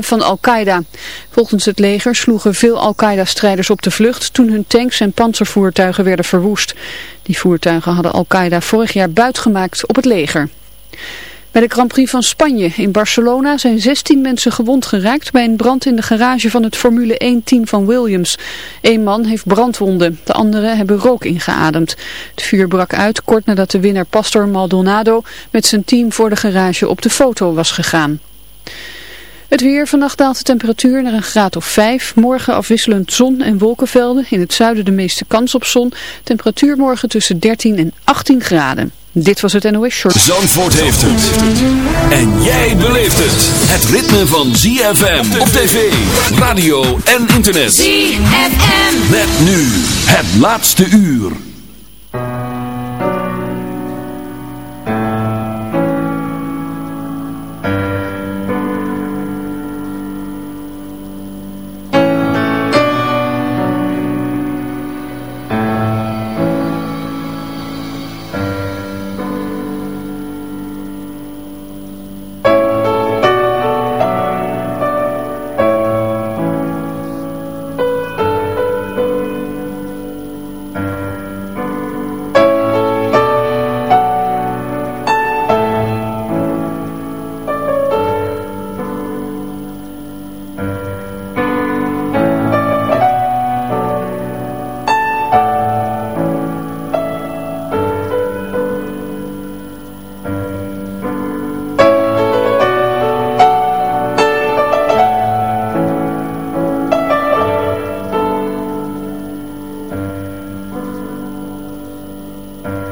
van Al-Qaeda. Volgens het leger sloegen veel Al-Qaeda-strijders op de vlucht toen hun tanks en panzervoertuigen werden verwoest. Die voertuigen hadden Al-Qaeda vorig jaar buitgemaakt op het leger. Bij de Grand Prix van Spanje in Barcelona zijn 16 mensen gewond geraakt bij een brand in de garage van het Formule 1-team van Williams. Eén man heeft brandwonden, de anderen hebben rook ingeademd. Het vuur brak uit kort nadat de winnaar Pastor Maldonado met zijn team voor de garage op de foto was gegaan. Het weer, vannacht daalt de temperatuur naar een graad of 5. Morgen afwisselend zon en wolkenvelden. In het zuiden de meeste kans op zon. Temperatuur morgen tussen 13 en 18 graden. Dit was het NOS Short. Zandvoort heeft het. En jij beleeft het. Het ritme van ZFM op tv, radio en internet. ZFM. Met nu het laatste uur. Zandvoort,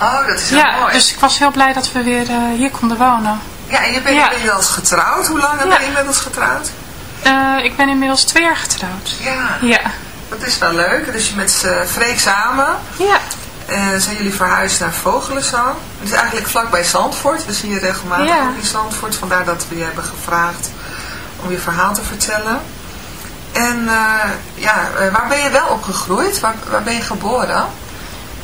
Oh, dat is heel ja, mooi. dus ik was heel blij dat we weer uh, hier konden wonen. Ja, en je bent ja. inmiddels getrouwd. Hoe lang ben je inmiddels getrouwd? Uh, ik ben inmiddels twee jaar getrouwd. Ja. Ja. Dat is wel leuk. Dus je met uh, Freek samen. Ja. Uh, zijn jullie verhuisd naar Vogelenzang. Het is eigenlijk vlakbij Zandvoort. We zien je regelmatig ja. ook in Zandvoort. Vandaar dat we je hebben gevraagd om je verhaal te vertellen. En ja, waar ben je wel opgegroeid? Waar, waar ben je geboren?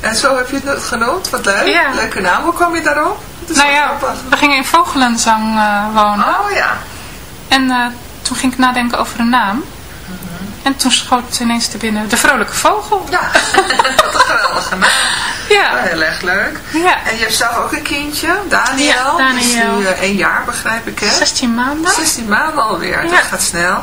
En zo heb je het genoemd. Wat leuk. Ja. Leuke naam. Hoe kwam je daarop? Nou ja, grappig. we gingen in Vogelenzang eh, wonen. Oh ja. En eh, toen ging ik nadenken over een naam. En toen schoot het ineens te binnen de vrolijke vogel. Ja, wat een geweldige naam. Ja, Heel erg leuk. ja. En je hebt zelf ook een kindje, Daniel. Ja, Die is Daniel. nu eh, één jaar, begrijp ik, hè? 16 maanden. 16 maanden alweer, Ja. dat gaat snel.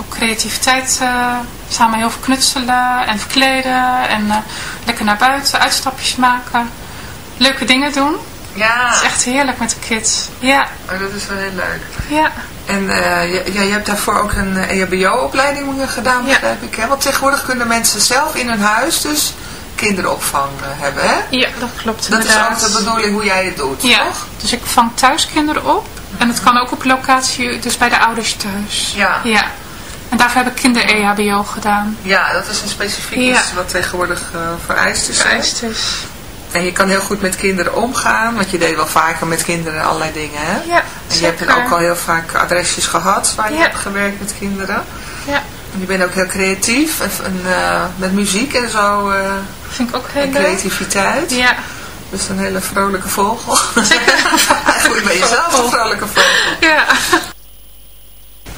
ook creativiteit eh, samen heel veel knutselen en verkleden. En eh, lekker naar buiten, uitstapjes maken. Leuke dingen doen. Ja, Het is echt heerlijk met de kids. Ja, oh, dat is wel heel leuk. ja. En eh, je, ja, je hebt daarvoor ook een E EHBO-opleiding gedaan, Ja. begrijp ik. Hè? Want tegenwoordig kunnen mensen zelf in hun huis dus kinderopvang hebben, hè? Ja, dat klopt Dat is ook de bedoeling hoe jij het doet, Ja, toch? dus ik vang thuis kinderen op. En het kan ook op locatie, dus bij de ouders thuis. Ja. Ja. En daarvoor heb ik kinder-EHBO gedaan. Ja, dat is een specifiek Ja. iets wat tegenwoordig eh, vereist is. Vereist is. En je kan heel goed met kinderen omgaan, want je deed wel vaker met kinderen allerlei dingen, hè? Ja, En je hebt ook al heel vaak adresjes gehad waar je Ja. hebt gewerkt met kinderen. Ja, En je bent ook heel creatief, en, eh, met muziek en zo, eh, vind ik ook heel en leuk. creativiteit. Ja, Dus een hele vrolijke vogel. zeker. Eigenlijk ben je zelf een vrolijke vogel. ja.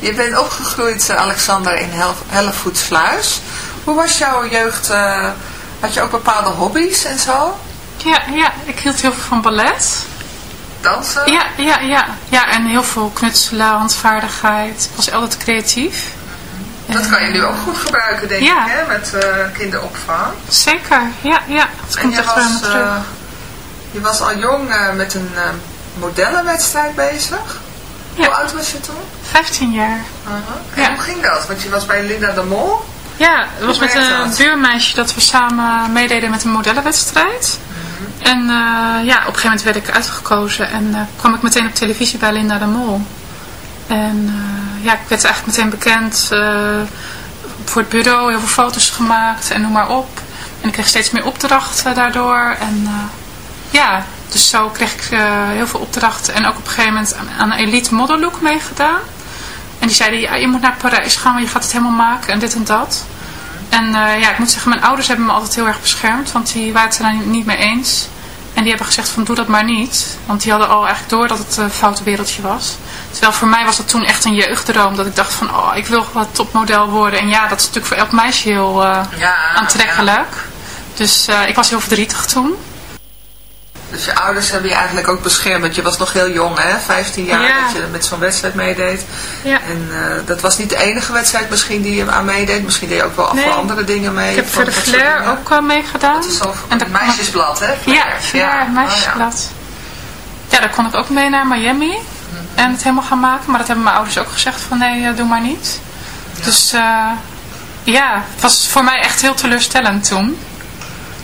Je bent opgegroeid, eh, Alexander, in Hel Hellevoetsluis. Hoe was jouw jeugd? eh, had je ook bepaalde hobby's en zo? Ja, ja, ik hield heel veel van ballet. Dansen? Ja, ja, ja. Ja, en heel veel knutselen, handvaardigheid. Ik was altijd creatief. Dat kan je nu ook goed gebruiken, denk Ja. ik, hè? met eh, kinderopvang. Zeker, ja, ja. Het En komt je echt was, terug. je was al jong met een modellenwedstrijd bezig. Ja. Hoe oud was je toen? 15 jaar. En Ja. hoe ging dat? Want je was bij Linda de Mol. Ja, het was met een dat? buurmeisje dat we samen meededen met een modellenwedstrijd. Mhm. En eh, ja, op een gegeven moment werd ik uitgekozen en eh, kwam ik meteen op televisie bij Linda de Mol. En eh, ja, ik werd eigenlijk meteen bekend voor het bureau, heel veel foto's gemaakt en noem maar op. En ik kreeg steeds meer opdrachten daardoor. En ja, dus zo kreeg ik heel veel opdrachten en ook op een gegeven moment aan, aan een Elite Model Look meegedaan. En die zeiden, ja, je moet naar Parijs gaan, want je gaat het helemaal maken en dit en dat. En eh, ja, ik moet zeggen, mijn ouders hebben me altijd heel erg beschermd, want die waren het er niet mee eens. En die hebben gezegd van, doe dat maar niet. Want die hadden al eigenlijk door dat het een foute wereldje was. Terwijl voor mij was dat toen echt een jeugddroom, dat ik dacht van, oh, ik wil wat topmodel worden. En ja, dat is natuurlijk voor elk meisje heel eh, Ja, aantrekkelijk. Dus eh, ik was heel verdrietig toen. Dus je ouders hebben je eigenlijk ook beschermd. Want je was nog heel jong, hè? 15 jaar Ja. dat je met zo'n wedstrijd meedeed. Ja. En eh, dat was niet de enige wedstrijd misschien die je aan meedeed. Misschien deed je ook wel Nee. voor andere dingen mee. Ik heb voor de dat Flair ook uh, meegedaan. Dat is En ik- meisjesblad, hè? Ja, Flair. Oh, ja. meisjesblad. Ja, daar kon ik ook mee naar Miami. En het helemaal gaan maken. Maar dat hebben mijn ouders ook gezegd van nee, eh, doe maar niet. Dus eh, ja, het was voor mij echt heel teleurstellend toen.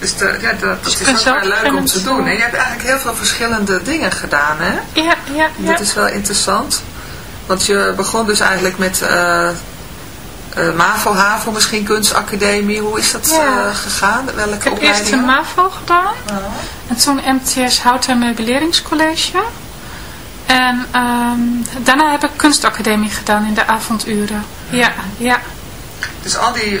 Dus de, ja, dat, Dus is ook wel leuk om te doen. Zo. Je hebt eigenlijk heel veel verschillende dingen gedaan, hè? Ja, ja, ja. Dat is wel interessant. Want je begon dus eigenlijk met eh eh, MAVO, HAVO, misschien kunstacademie. Hoe is dat Ja. eh, gegaan? Welke Ik heb eerst een MAVO gedaan. Oh. En toen MTS Hout- en Meubeleringscollege. En ehm, daarna heb ik kunstacademie gedaan in de avonduren. Ja, ja. Dus al die,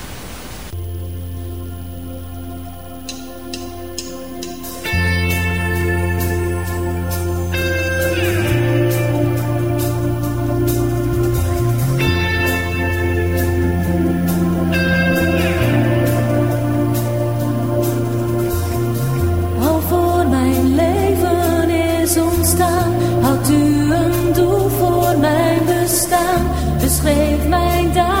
Beschreef mijn dagen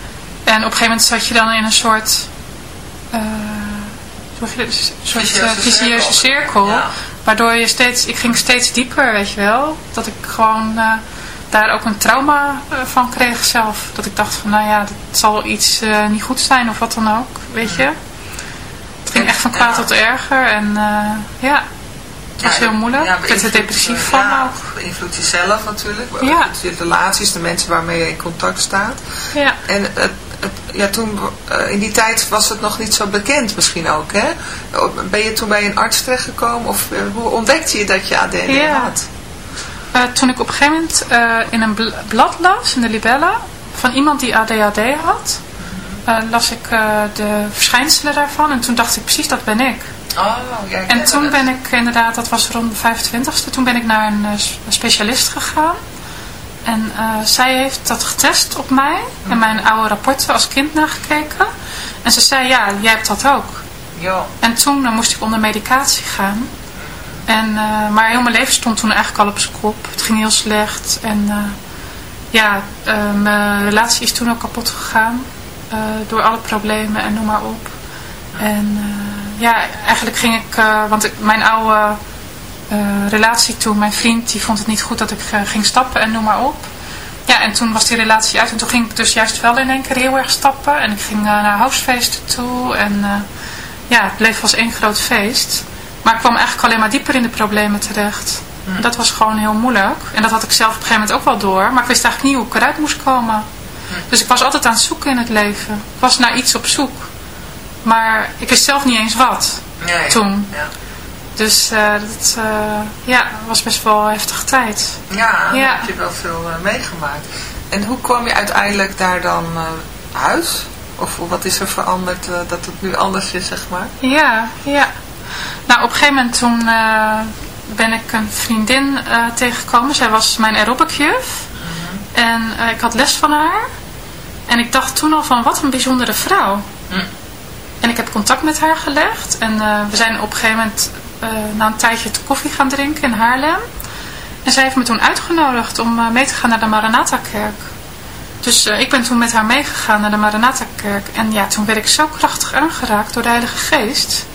En op een gegeven moment zat je dan in een soort... Uh, een soort vicieuze cirkel, cirkel ja. waardoor je steeds, ik ging steeds dieper, weet je wel, dat ik gewoon uh, daar ook een trauma van kreeg zelf, dat ik dacht van, nou ja, dat zal iets niet goed zijn of wat dan ook, weet je. Het ging echt van kwaad tot erger en ja, het was ja, heel moeilijk. Ja, ik werd er depressief van ja, ook. beïnvloedt jezelf natuurlijk, ja. je relaties, de mensen waarmee je in contact staat. Ja. En het ja, toen, uh, in die tijd was het nog niet zo bekend misschien ook, hè? Ben je toen bij een arts terechtgekomen of uh, hoe ontdekte je dat je ADHD ja. had? Uh, toen ik op een gegeven moment in een bl blad las, in de Libella, van iemand die ADHD had, las ik de verschijnselen daarvan en toen dacht ik precies, dat ben ik. Oh, ja, en toen ben ik inderdaad, dat was rond de 25ste, toen ben ik naar een specialist gegaan. En uh, zij heeft dat getest op mij en mijn oude rapporten als kind nagekeken. En ze zei, ja, jij hebt dat ook. Ja. En toen uh, moest ik onder medicatie gaan. En, uh, maar heel mijn leven stond toen eigenlijk al op zijn kop. Het ging heel slecht. En ja, mijn relatie is toen ook kapot gegaan. door alle problemen en noem maar op. En ja, eigenlijk ging ik, want ik, mijn oude... Uh, relatie toen. Mijn vriend die vond het niet goed dat ik uh, ging stappen en noem maar op. Ja, en toen was die relatie uit. En toen ging ik dus juist wel in één keer heel erg stappen. En ik ging uh, naar housefeesten toe. En ja, het bleef als één groot feest. Maar ik kwam eigenlijk alleen maar dieper in de problemen terecht. Mm. En dat was gewoon heel moeilijk. En dat had ik zelf op een gegeven moment ook wel door. Maar ik wist eigenlijk niet hoe ik eruit moest komen. Mm. Dus ik was altijd aan het zoeken in het leven. Ik was naar iets op zoek. Maar ik wist zelf niet eens wat. Nee, toen. Ja. Dus uh, dat uh, ja, was best wel een heftige tijd. Ja, ja. heb je wel veel uh, meegemaakt. En hoe kwam je uiteindelijk daar dan uit? Of wat is er veranderd dat het nu anders is, zeg maar? Ja, ja. Nou, op een gegeven moment toen ben ik een vriendin tegengekomen. Zij was mijn aerobicjuf. Mm -hmm. En ik had les van haar. En ik dacht toen al van, wat een bijzondere vrouw. Mm. En ik heb contact met haar gelegd. En we zijn op een gegeven moment uh, na een tijdje koffie gaan drinken in Haarlem. En zij heeft me toen uitgenodigd om uh, mee te gaan naar de Maranatha-kerk. Dus uh, ik ben toen met haar meegegaan naar de Maranatha-kerk. En ja, toen werd ik zo krachtig aangeraakt door de Heilige Geest.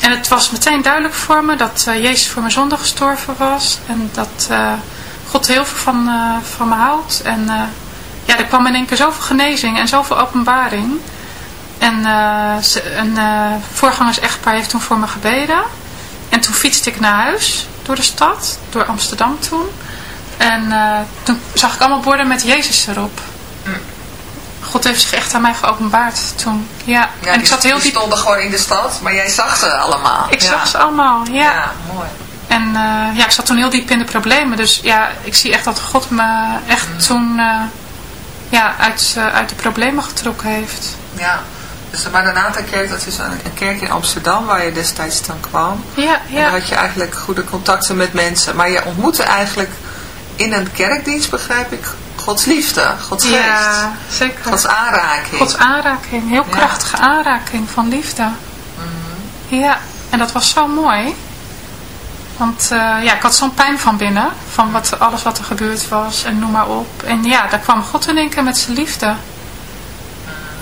En het was meteen duidelijk voor me dat Jezus voor mijn zonde gestorven was. En dat God heel veel van, van me houdt. En ja, er kwam in één keer zoveel genezing en zoveel openbaring. En uh, een uh, voorgangers-echtpaar heeft toen voor me gebeden. En toen fietste ik naar huis door de stad, door Amsterdam toen. En uh, toen zag ik allemaal borden met Jezus erop. Mm. God heeft zich echt aan mij geopenbaard toen. Ja, Ja, en ik zat heel die diep... stonden gewoon in de stad, maar jij zag ze allemaal. Ik ja. zag ze allemaal, ja. Ja, mooi. En eh, ja, ik zat toen heel diep in de problemen. Dus ja, ik zie echt dat God me echt Mm. toen eh, ja, uit, eh, uit de problemen getrokken heeft. Ja. Dus de Maranatha-kerk, dat is een, kerk in Amsterdam waar je destijds dan kwam. Ja, En daar ja. had je eigenlijk goede contacten met mensen. Maar je ontmoette eigenlijk in een kerkdienst, begrijp ik, Gods liefde, Gods geest. Ja, zeker. Gods aanraking. Gods aanraking, heel Ja. krachtige aanraking van liefde. Ja, en dat was zo mooi. Want eh, ja, ik had zo'n pijn van binnen, van wat, alles wat er gebeurd was en noem maar op. En ja, daar kwam God in één keer met zijn liefde.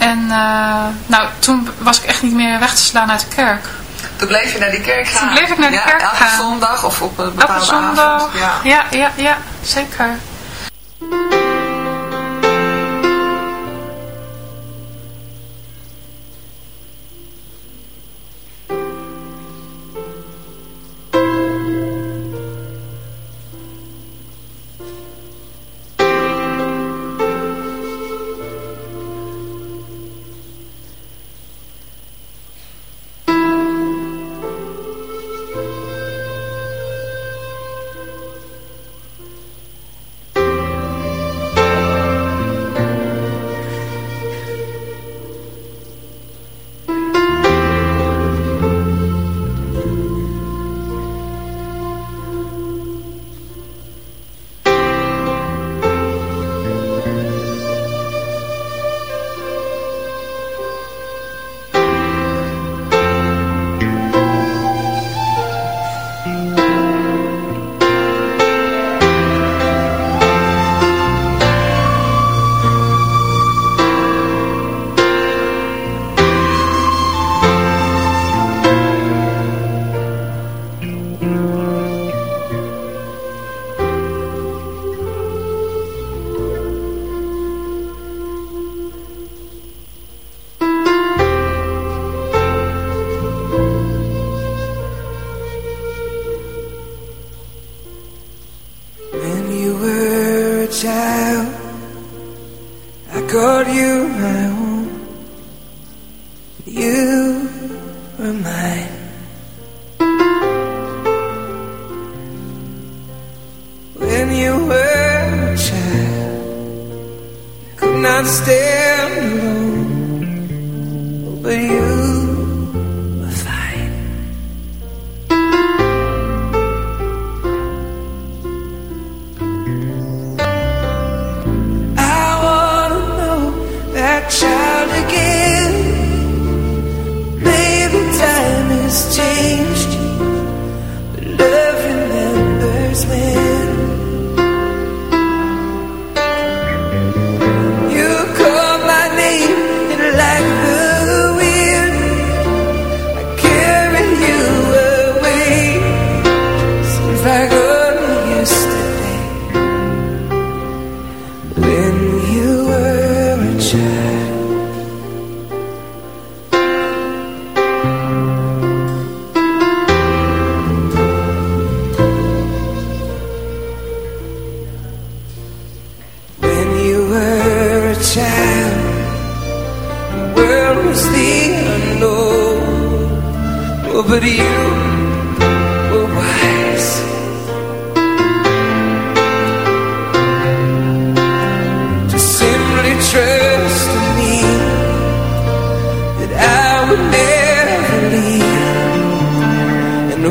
En eh, nou, toen was ik echt niet meer weg te slaan uit de kerk. Toen bleef je naar die kerk gaan. Toen bleef ik naar de ja, kerk elke gaan. zondag of op een bepaalde Elke zondag. avond. Ja. ja, ja, ja, zeker.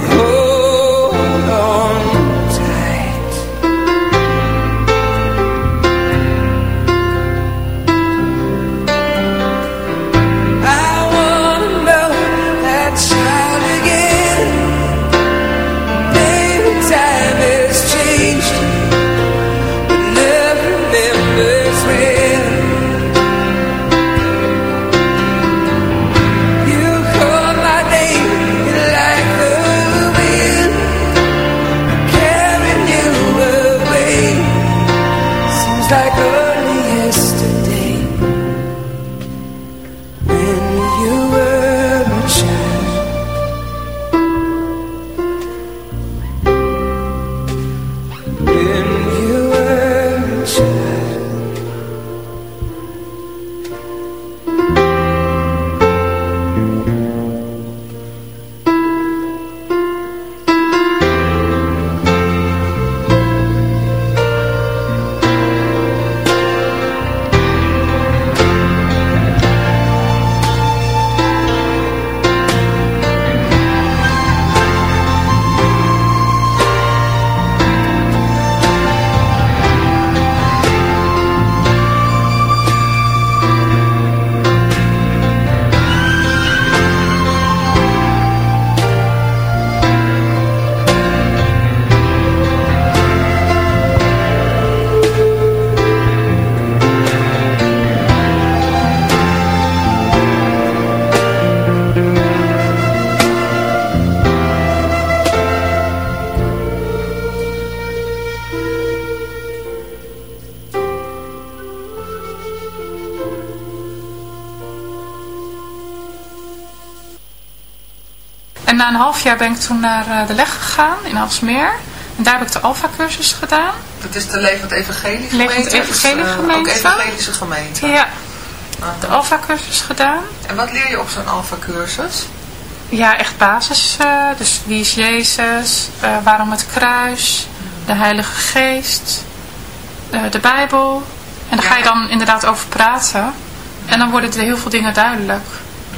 Oh. hold na een half jaar ben ik toen naar eh, de leg gegaan in Alsmeer. En daar heb ik de Alpha-cursus gedaan. Dat is de Levend Evangelie Levend gemeente? Evangelie Dus, eh, gemeente. Ook evangelische gemeente. Ja, Aha. de Alpha-cursus gedaan. En wat leer je op zo'n Alpha-cursus? Ja, echt basis. eh, dus wie is Jezus? waarom het kruis? De Heilige Geest? de Bijbel? En daar Ja. ga je dan inderdaad over praten. En dan worden er heel veel dingen duidelijk.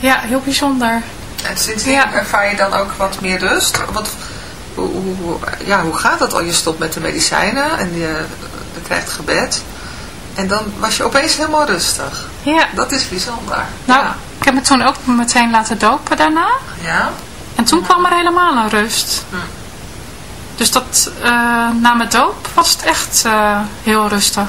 Ja, heel bijzonder. En sindsdien Ja. ervaar je dan ook wat meer rust? Wat, hoe, ja, hoe gaat dat al? Je stopt met de medicijnen en je, je krijgt gebed. En dan was je opeens helemaal rustig. Ja, Dat is bijzonder. nou, Ja. ik heb me toen ook meteen laten dopen daarna. ja? En toen kwam er helemaal een rust. Hm. Dus dat, eh, na mijn doop was het echt eh, heel rustig.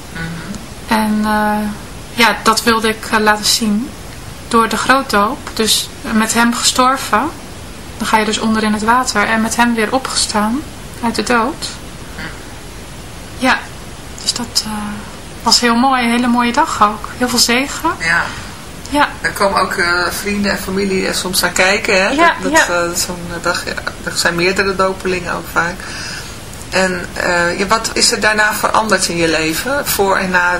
En eh, ja, dat wilde ik eh, laten zien door de grootdoop. Dus eh, met hem gestorven. Dan ga je dus onder in het water. En met hem weer opgestaan uit de dood. Ja, dus dat was heel mooi. Een hele mooie dag ook. Heel veel zegen. Ja. Ja, Er komen ook vrienden en familie soms naar kijken. Hè? Ja, dat, dat, ja. zo'n dag, ja, er zijn meerdere dopelingen ook vaak. En wat is er daarna veranderd in je leven? Voor en na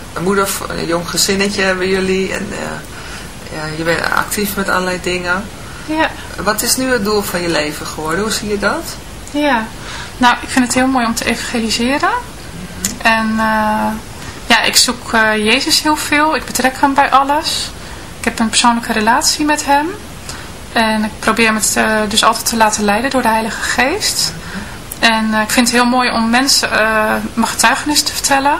een moeder, een jong gezinnetje hebben jullie. En eh, ja, je bent actief met allerlei dingen. Ja, Wat is nu het doel van je leven geworden? Hoe zie je dat? ja. Nou, ik vind het heel mooi om te evangeliseren. En eh, ja, ik zoek eh, Jezus heel veel. Ik betrek hem bij alles. Ik heb een persoonlijke relatie met hem. En ik probeer me dus altijd te laten leiden door de Heilige Geest. En ik vind het heel mooi om mensen mijn getuigenis te vertellen.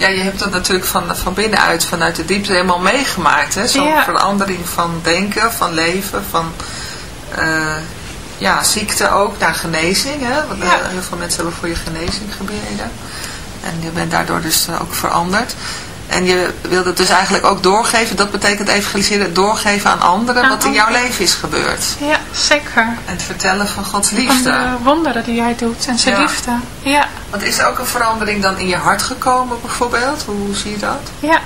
ja, je hebt dat natuurlijk van, van binnenuit, vanuit de diepte helemaal meegemaakt. hè? Zo'n Ja. verandering van denken, van leven, van eh, ja, ziekte ook naar genezing. Hè? Want, eh, Ja. heel veel mensen hebben voor je genezing gebeden. En je bent daardoor dus eh, ook veranderd. En je wilde het dus eigenlijk ook doorgeven, dat betekent evangeliseren, doorgeven aan anderen Aan wat in jouw leven is gebeurd. ja, zeker. En het vertellen van Gods Van liefde. de wonderen die hij doet en zijn Ja. liefde. Ja, Want is er ook een verandering dan in je hart gekomen bijvoorbeeld? Hoe zie je dat? ja.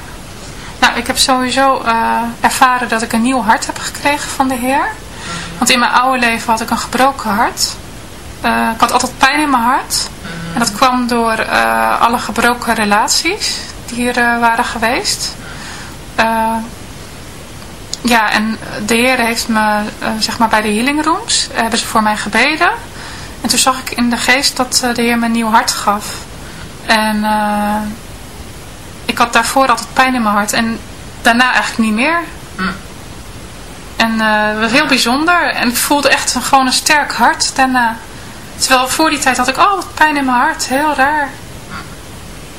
Nou, ik heb sowieso eh, ervaren dat ik een nieuw hart heb gekregen van de Heer. Want in mijn oude leven had ik een gebroken hart. Eh, ik had altijd pijn in mijn hart. En dat kwam door eh, alle gebroken relaties die er eh, waren geweest. Eh, ja, en de Heer heeft me, eh, zeg maar bij de healing rooms, hebben ze voor mij gebeden. En toen zag ik in de geest dat de Heer me een nieuw hart gaf. En ik had daarvoor altijd pijn in mijn hart. En daarna eigenlijk niet meer. En was heel bijzonder. En ik voelde echt gewoon een sterk hart daarna. Terwijl voor die tijd had ik altijd pijn in mijn hart. Heel raar.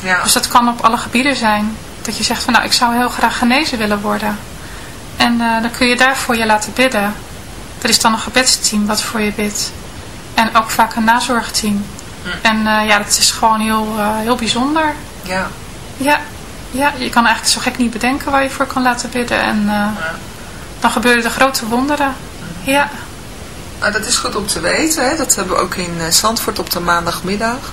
Ja, Dus dat kan op alle gebieden zijn. Dat je zegt van nou, ik zou heel graag genezen willen worden. En eh, dan kun je daarvoor je laten bidden. Er is dan een gebedsteam wat voor je bidt. En ook vaak een nazorgteam. En eh, ja, dat is gewoon heel, eh, heel bijzonder. ja, Ja, ja, je kan eigenlijk zo gek niet bedenken waar je voor kan laten bidden. En dan gebeuren de grote wonderen. Ja, Nou, dat is goed om te weten. Hè? Dat hebben we ook in Zandvoort op de maandagmiddag.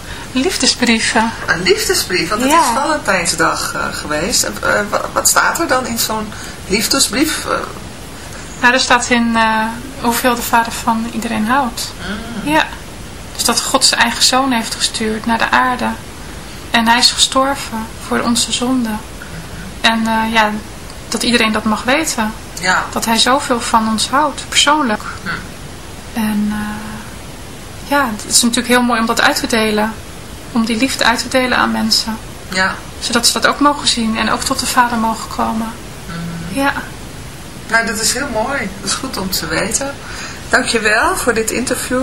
Liefdesbrieven. Een liefdesbrief, want het Ja. is Valentijnsdag eh, geweest. Eh, wa- wat staat er dan in zo'n liefdesbrief? Eh, Nou, er staat in eh, hoeveel de vader van iedereen houdt. Mm. Ja. Dus dat God zijn eigen zoon heeft gestuurd naar de aarde. En hij is gestorven voor onze zonde. En eh, ja, dat iedereen dat mag weten. ja, Dat hij zoveel van ons houdt, persoonlijk. Hm. En eh, ja, het is natuurlijk heel mooi om dat uit te delen. Om die liefde uit te delen aan mensen. ja. Zodat ze dat ook mogen zien en ook tot de vader mogen komen. Hm. Ja, Nou, dat is heel mooi. Dat is goed om te weten. Dankjewel voor dit interview.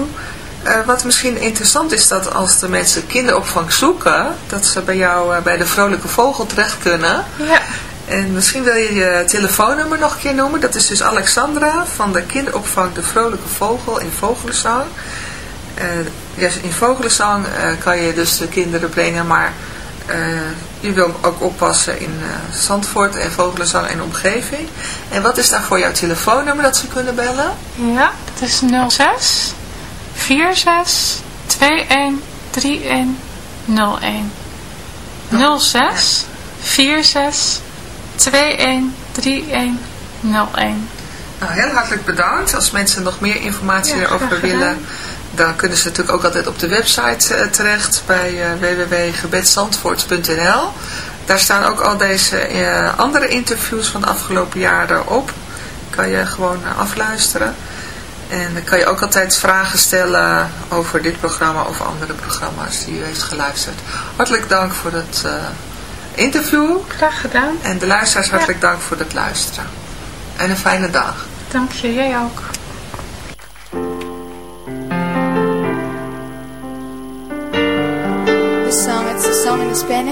Eh, wat misschien interessant is dat als de mensen kinderopvang zoeken, dat ze bij jou eh, bij de Vrolijke Vogel terecht kunnen. ja, En misschien wil je je telefoonnummer nog een keer noemen. Dat is dus Alexandra van de kinderopvang De Vrolijke Vogel in Vogelenzang. Eh, ja, in Vogelenzang eh, kan je dus de kinderen brengen, maar eh, je wil ook oppassen in eh, Zandvoort en Vogelenzang en omgeving. En wat is daar voor jouw telefoonnummer dat ze kunnen bellen? ja. Het is 06 46 21 31 01. 06 46 21 31 01. Nou, heel hartelijk bedankt. Als mensen nog meer informatie Ja, erover willen, dan kunnen ze natuurlijk ook altijd op de website eh, terecht bij eh www.gebedsandvoort.nl. Daar staan ook al deze eh, andere interviews van de afgelopen jaren op. Kan je gewoon afluisteren. En dan kan je ook altijd vragen stellen over dit programma of andere programma's die u heeft geluisterd. Hartelijk dank voor het interview. Graag gedaan. En de luisteraars hartelijk dank voor het luisteren. En een fijne dag. Dank je, jij ook.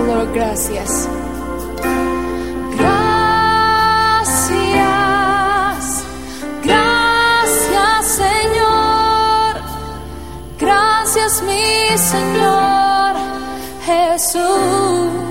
Lord, gracias. Gracias, gracias Señor, gracias mi Señor Jesús.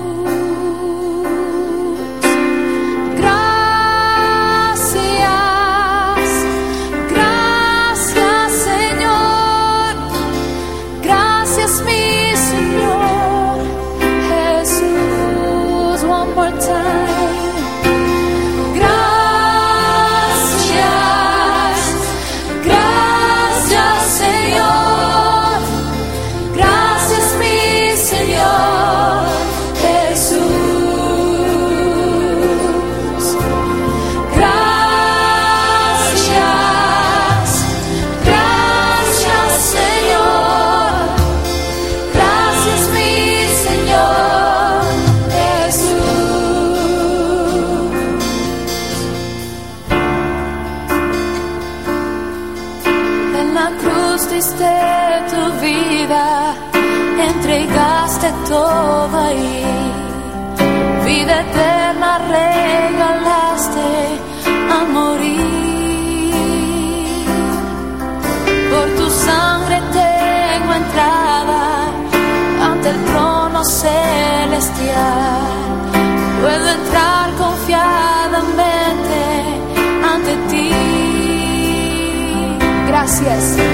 yes.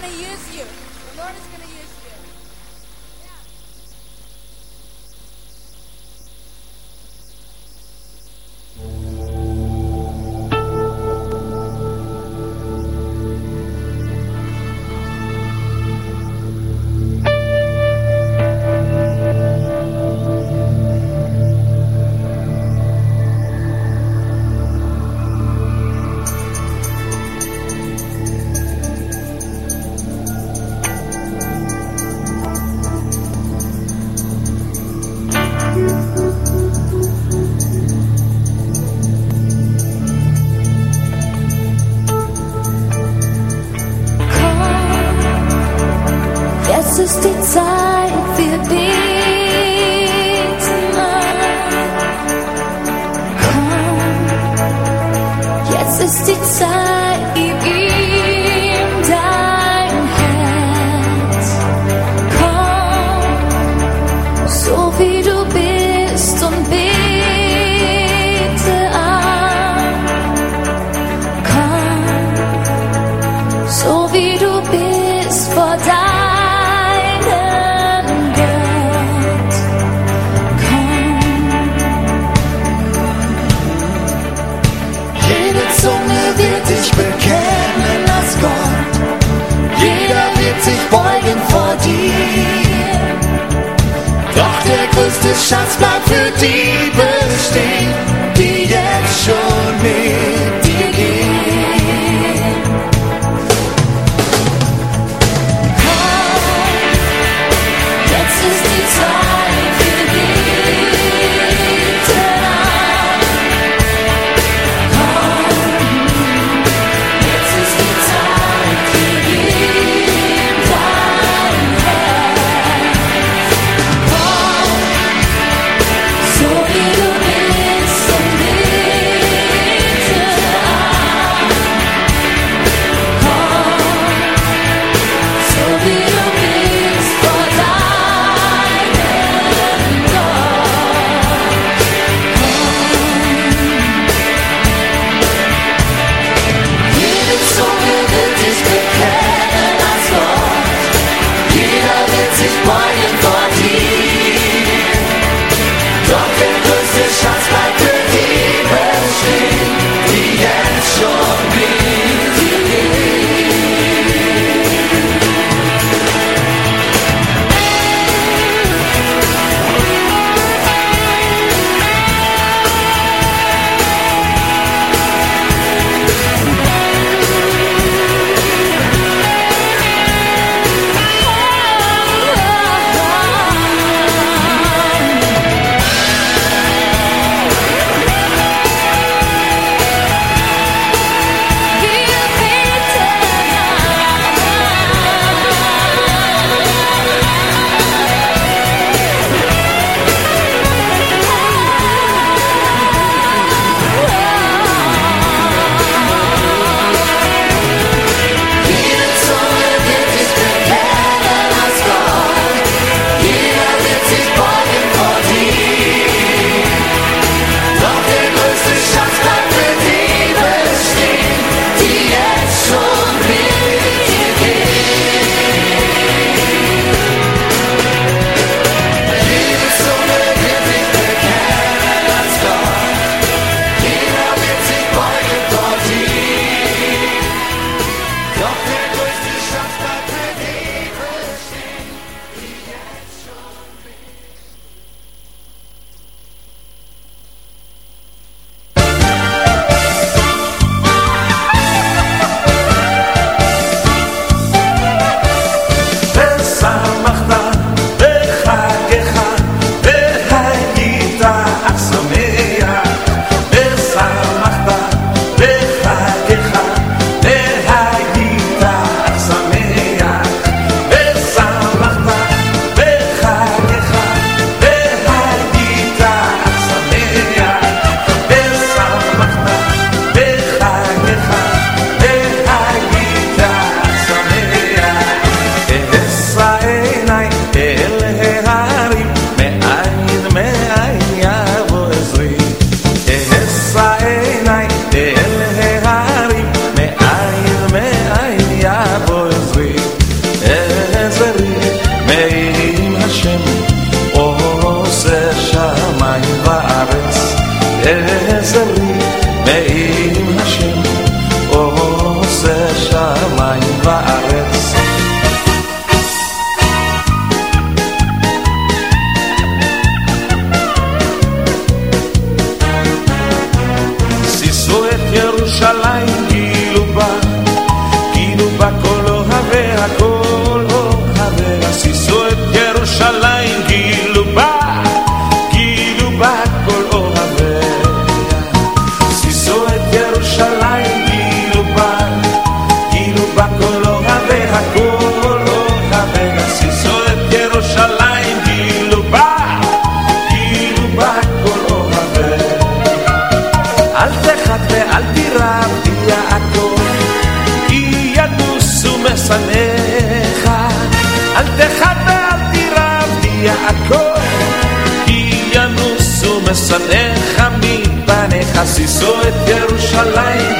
going to use you. The Lord is going to use you. Zo, het gerust haar.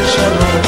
为什么？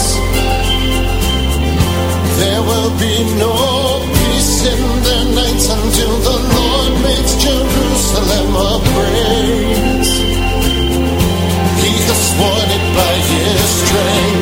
By his strength.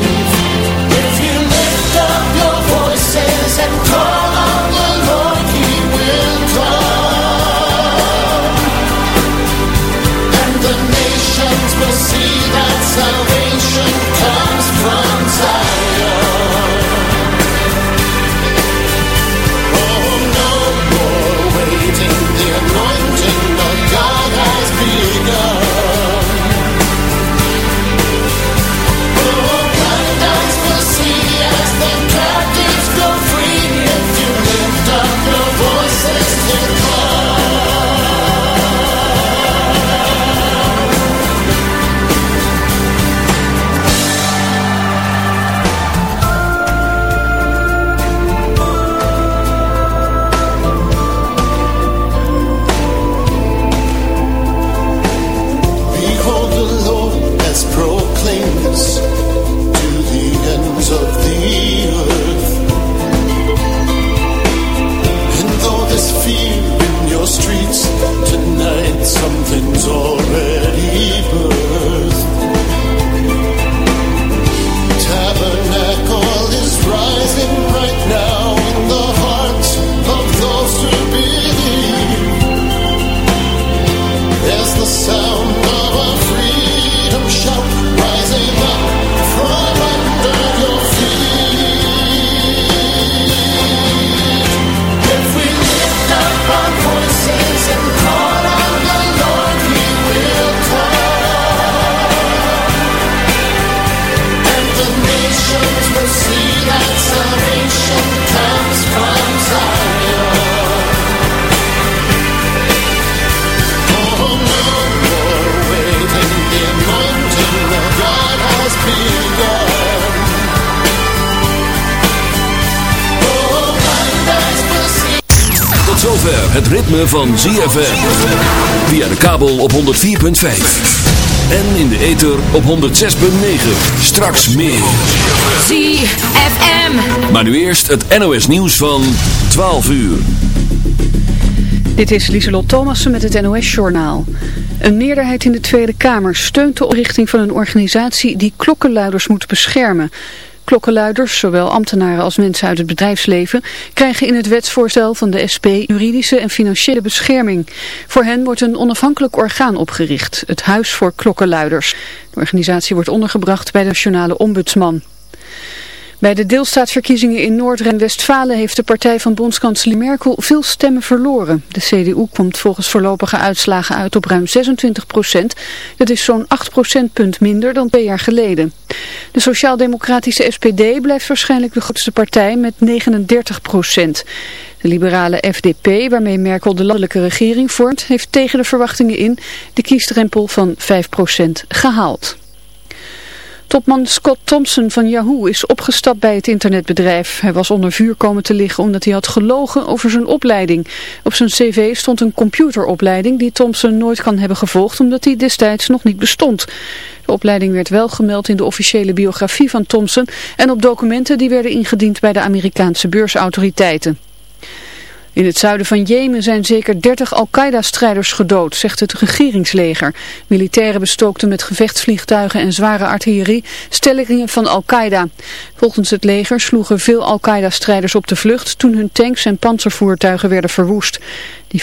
Het ritme van ZFM. Via de kabel op 104.5. En in de ether op 106.9. Straks meer. ZFM. Maar nu eerst het NOS nieuws van 12 uur. Dit is Lieselot Thomassen met het NOS-journaal. Een meerderheid in de Tweede Kamer steunt de oprichting van een organisatie die klokkenluiders moet beschermen. Klokkenluiders, zowel ambtenaren als mensen uit het bedrijfsleven, krijgen in het wetsvoorstel van de SP juridische en financiële bescherming. Voor hen wordt een onafhankelijk orgaan opgericht, het Huis voor Klokkenluiders. De organisatie wordt ondergebracht bij de Nationale Ombudsman. Bij de deelstaatsverkiezingen in Noord- en Westfalen heeft de partij van bondskanselier Merkel veel stemmen verloren. De CDU komt volgens voorlopige uitslagen uit op ruim 26 procent. Dat is zo'n 8 procentpunt minder dan twee jaar geleden. De sociaal-democratische SPD blijft waarschijnlijk de grootste partij met 39 procent. De liberale FDP, waarmee Merkel de landelijke regering vormt, heeft tegen de verwachtingen in de kiesdrempel van 5 procent gehaald. Topman Scott Thompson van Yahoo is opgestapt bij het internetbedrijf. Hij was onder vuur komen te liggen omdat hij had gelogen over zijn opleiding. Op zijn cv stond een computeropleiding die Thompson nooit kan hebben gevolgd omdat die destijds nog niet bestond. De opleiding werd wel gemeld in de officiële biografie van Thompson en op documenten die werden ingediend bij de Amerikaanse beursautoriteiten. In het zuiden van Jemen zijn zeker 30 Al-Qaeda-strijders gedood, zegt het regeringsleger. Militairen bestookten met gevechtsvliegtuigen en zware artillerie stellingen van Al-Qaeda. Volgens het leger sloegen veel Al-Qaeda-strijders op de vlucht toen hun tanks en panzervoertuigen werden verwoest. Die